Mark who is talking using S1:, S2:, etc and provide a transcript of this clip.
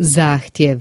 S1: zahtjev.